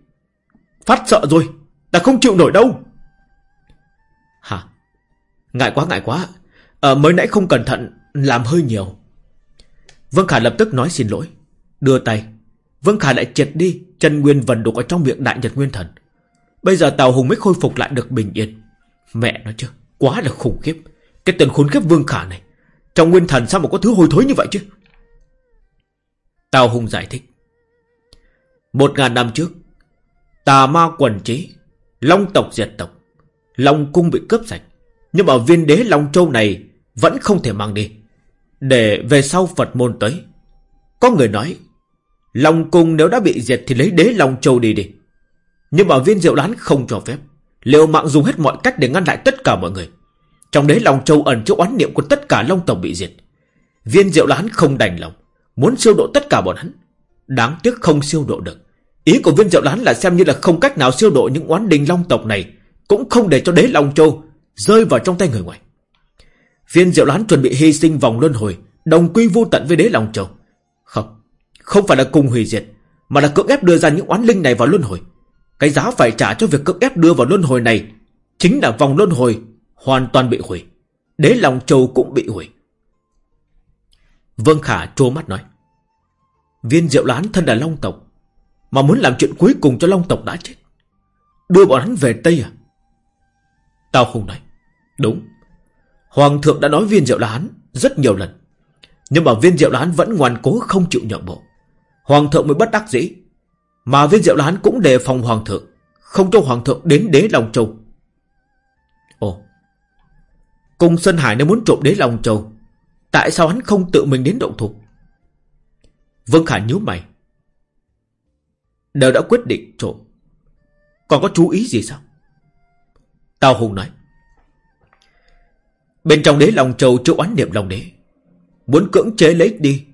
Phát sợ rồi. Ta không chịu nổi đâu. Hả? Ngại quá ngại quá. À, Mới nãy không cẩn thận Làm hơi nhiều. Vương Khả lập tức nói xin lỗi. Đưa tay. Vương Khả lại triệt đi Chân nguyên vần đục ở trong miệng đại nhật nguyên thần. Bây giờ Tào Hùng mới khôi phục lại được bình yên. Mẹ nó chứ, Quá là khủng khiếp. Cái tên khốn khiếp Vương Khả này, Trong nguyên thần sao mà có thứ hôi thối như vậy chứ? Tào Hùng giải thích. Một ngàn năm trước, Tà ma quần trí, Long tộc diệt tộc, Long cung bị cướp sạch. Nhưng mà viên đế Long Châu này Vẫn không thể mang đi. Để về sau Phật môn tới, Có người nói, Long cung nếu đã bị diệt thì lấy đế Long Châu đi đi. Nhưng mà viên diệu đoán không cho phép. Liệu mạng dùng hết mọi cách để ngăn lại tất cả mọi người? Trong đấy lòng Châu ẩn chỗ oán niệm của tất cả Long tộc bị diệt. Viên diệu đoán không đành lòng, Muốn siêu độ tất cả bọn hắn. Đáng tiếc không siêu độ được. Ý của viên diệu đoán là xem như là không cách nào siêu độ những oán đình Long tộc này, Cũng không để cho đế lòng Châu Rơi vào trong tay người ngoài. Viên diệu đoán chuẩn bị hy sinh vòng luân hồi, Đồng quy vô tận với đế lòng Châu. Không Không phải là cùng hủy diệt, Mà là cưỡng ép đưa ra những oán linh này vào luân hồi. Cái giá phải trả cho việc cưỡng ép đưa vào luân hồi này Chính là vòng luân hồi Hoàn toàn bị hủy Đế lòng Châu cũng bị hủy Vương Khả trố mắt nói, Viên diệu đoán thân là Long tộc, Mà muốn làm chuyện cuối cùng cho Long tộc đã chết, Đưa bọn hắn về Tây à Tao không nói, Đúng, Hoàng thượng đã nói viên diệu lán rất nhiều lần. Nhưng mà viên diệu lán vẫn ngoan cố không chịu nhượng bộ. Hoàng thượng mới bất đắc dĩ. Mà viên diệu đán cũng đề phòng hoàng thượng. Không cho hoàng thượng đến đế Long Châu. Ồ. Cung Sơn Hải nếu muốn trộm đế Long Châu. Tại sao hắn không tự mình đến động thủ? Vương Khả nhíu mày. Đều đã quyết định trộm. Còn có chú ý gì sao? Tào Hùng nói. Bên trong đế Long Châu chịu oán niệm lòng Đế, Muốn cưỡng chế lấy đi,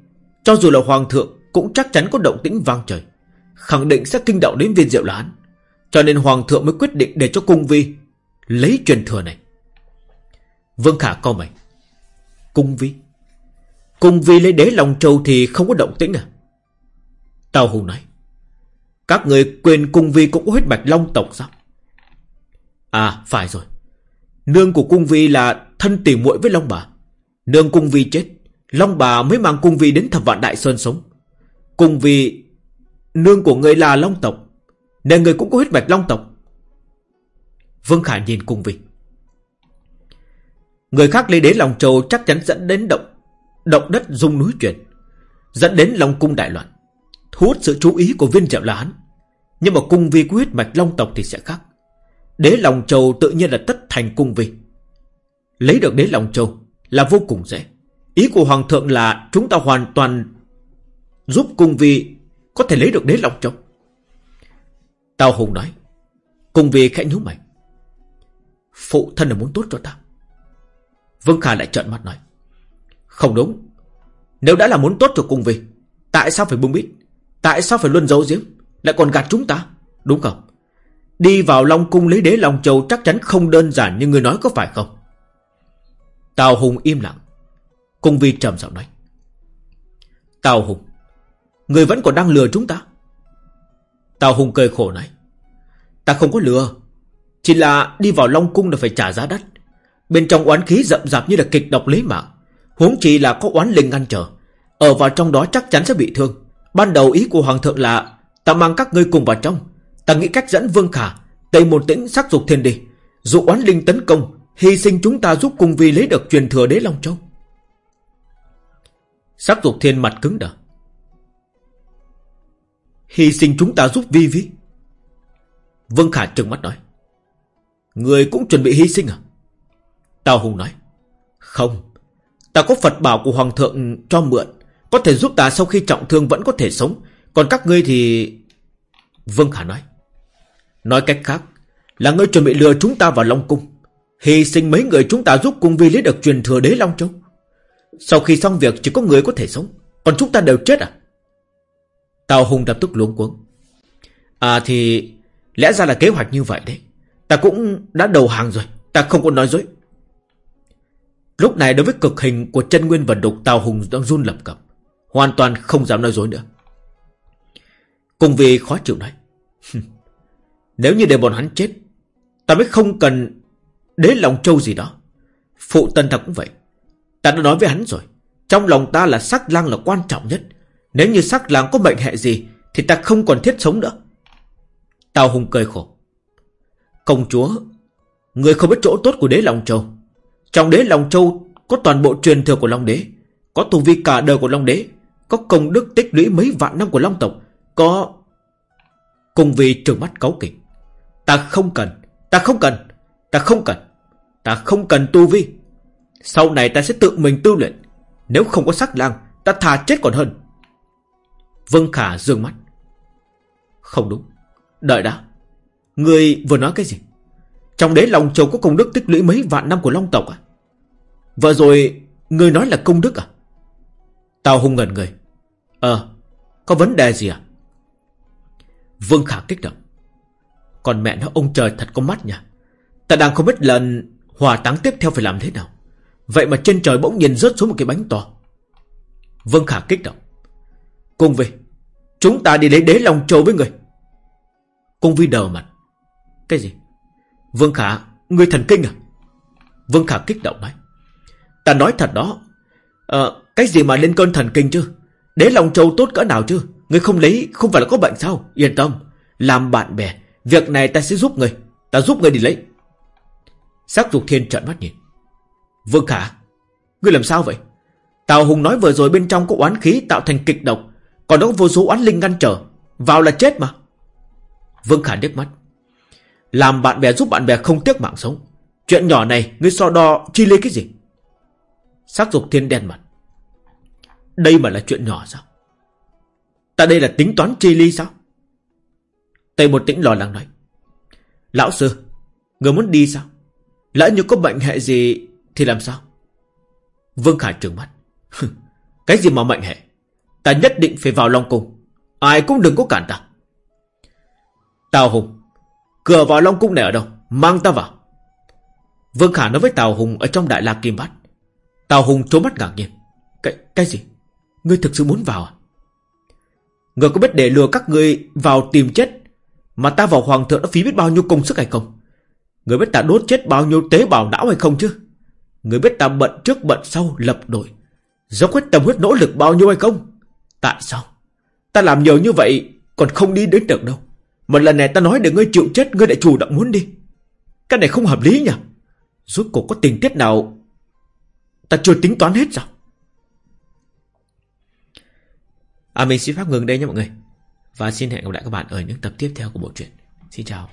Cho dù là Hoàng thượng Cũng chắc chắn có động tĩnh vang trời Khẳng định sẽ kinh động đến viên diệu là Cho nên Hoàng thượng mới quyết định để cho cung vi Lấy truyền thừa này. Vương Khả co mày. Cung vi? Cung vi lấy đế Long Châu thì không có động tĩnh à? Tào Hùng nói. Các người quên cung vi cũng có huyết mạch Long tộc sao? À phải rồi. Nương của cung vi là thân tỉ muội với Long bà. Nương cung vi chết, Long bà mới mang cung vi đến thập vạn đại sơn sống. Cung vi, nương của người là Long tộc, nên người cũng có huyết mạch Long tộc. Vương Khả nhìn cung vi. Người khác lấy đế Long Châu chắc chắn dẫn đến động, động đất rung núi chuyển, dẫn đến Long cung đại loạn, thu hút sự chú ý của viên trợ là hắn. Nhưng mà cung vi có huyết mạch Long tộc thì sẽ khác. Đế Long Châu tự nhiên là tất thành cung vi. Lấy được đế Long Châu là vô cùng dễ. Ý của Hoàng thượng là chúng ta hoàn toàn giúp cung vi có thể lấy được đế Long Châu. Tào Hùng nói. Cung vi khẽ nhíu mày. Phụ thân là muốn tốt cho ta. Vương Khả lại trợn mắt nói. Không đúng. Nếu đã là muốn tốt cho cung vi, tại sao phải bưng bít? Tại sao phải luôn giấu giếm? Lại còn gạt chúng ta? Đúng không? Đi vào Long Cung lấy đế Long Châu chắc chắn không đơn giản như người nói có phải không? Tào Hùng im lặng. Cung Vi trầm giọng nói. Tào Hùng, người vẫn còn đang lừa chúng ta. Tào Hùng cười khổ nói. Ta không có lừa. Chỉ là đi vào Long Cung là phải trả giá đắt. Bên trong oán khí rậm rạp như là kịch độc lấy mạng. Huống chỉ là có oán linh ngăn trở. Ở vào trong đó chắc chắn sẽ bị thương. Ban đầu ý của Hoàng thượng là, ta mang các ngươi cùng vào trong. Ta nghĩ cách dẫn Vương Khả, Tây môn tĩnh sắc dục thiên đi Dụ oán linh tấn công, Hy sinh chúng ta giúp cung vi lấy được truyền thừa đế Long Châu Sắc dục thiên mặt cứng đờ Hy sinh chúng ta giúp vi vi. Vương Khả trừng mắt nói. Người cũng chuẩn bị hy sinh à? Tào Hùng nói. Không, Ta có Phật bảo của Hoàng thượng cho mượn. Có thể giúp ta sau khi trọng thương vẫn có thể sống. Còn các ngươi thì Vương Khả nói. Nói cách khác, Là ngươi chuẩn bị lừa chúng ta vào Long Cung. Hy sinh mấy người chúng ta giúp cung vi lý được truyền thừa đế Long Châu. Sau khi xong việc, chỉ có người có thể sống. Còn chúng ta đều chết à? Tào Hùng lập tức luống cuống. À thì lẽ ra là kế hoạch như vậy đấy. Ta cũng đã đầu hàng rồi. Ta không có nói dối. Lúc này đối với cực hình của chân nguyên vật đục Tào Hùng đang run lập cập. Hoàn toàn không dám nói dối nữa. Cùng vì khó chịu nói. Nếu như để bọn hắn chết, ta mới không cần đế lòng châu gì đó. Phụ tân ta cũng vậy. Ta đã nói với hắn rồi. Trong lòng ta là sắc lang là quan trọng nhất. Nếu như sắc lang có bệnh hệ gì, thì ta không còn thiết sống nữa. Tào Hùng cười khổ. Công chúa, người không biết chỗ tốt của đế Long Châu. Trong đế Long Châu có toàn bộ truyền thừa của Long Đế, có tu vi cả đời của Long Đế, có công đức tích lũy mấy vạn năm của Long tộc, có cùng vì trường mắt cấu kỉnh. Ta không cần, ta không cần, ta không cần, ta không cần tu vi. Sau này ta sẽ tự mình tu luyện. Nếu không có sắc lang, ta thà chết còn hơn. Vương Khả dương mắt. Không đúng. Đợi đã. Người vừa nói cái gì? Trong đế lòng châu có công đức tích lũy mấy vạn năm của Long tộc à? Vợ rồi, người nói là công đức à? Tào hung ngẩn người. Ờ, có vấn đề gì à? Vương Khả kích động. Còn mẹ nó ông trời thật có mắt nha. Ta đang không biết lần hòa táng tiếp theo phải làm thế nào. Vậy mà trên trời bỗng nhìn rớt xuống một cái bánh to. Vương Khả kích động. Cùng về. Chúng ta đi lấy đế lòng châu với người. Cung Vi đờ mặt. Cái gì? Vương Khả, người thần kinh à? Vương Khả kích động nói. Ta nói thật đó. à, cái gì mà lên cơn thần kinh chứ? Đế lòng châu tốt cỡ nào chứ? Người không lấy, không phải là có bệnh sao? Yên tâm. Làm bạn bè. Việc này ta sẽ giúp người. Ta giúp người đi lấy. Sắc dục thiên trợn mắt nhìn. Vương Khả, ngươi làm sao vậy? Tào Hùng nói vừa rồi bên trong có oán khí tạo thành kịch độc, còn đó có vô số oán linh ngăn trở. Vào là chết mà. Vương Khả nước mắt. Làm bạn bè giúp bạn bè không tiếc mạng sống. Chuyện nhỏ này ngươi so đo chi lê cái gì? Sắc dục thiên đen mặt. Đây mà là chuyện nhỏ sao? Ta đây là tính toán chi ly sao? Tây một tĩnh lo lắng nói. Lão sư, người muốn đi sao? Lỡ như có bệnh hệ gì thì làm sao? Vương khả trừng mắt. Cái gì mà mệnh hệ? Ta nhất định phải vào Long Cung. Ai cũng đừng có cản ta. Tào Hùng. Cửa vào Long Cung này ở đâu? Mang ta vào. Vương Khả nói với Tào Hùng ở trong Đại La Kim Bát. Tào Hùng trốn mắt ngạc nhiên. Cái, cái gì? Ngươi thực sự muốn vào à? Ngươi có biết để lừa các ngươi vào tìm chết Mà ta vào hoàng thượng đã phí biết bao nhiêu công sức hay không Ngươi biết ta đốt chết bao nhiêu tế bào não hay không chứ Ngươi biết ta bận trước bận sau lập đội Dốc hết tâm huyết nỗ lực bao nhiêu hay không Tại sao? Ta làm nhiều như vậy, Còn không đi đến được đâu. Một lần này ta nói để ngươi chịu chết, Ngươi lại chủ động muốn đi. Cái này không hợp lý nhỉ? Rốt cuộc có tình tiết nào Ta chưa tính toán hết sao? À mình xin phép ngừng đây nha mọi người. Và xin hẹn gặp lại các bạn ở những tập tiếp theo của bộ truyện. Xin chào.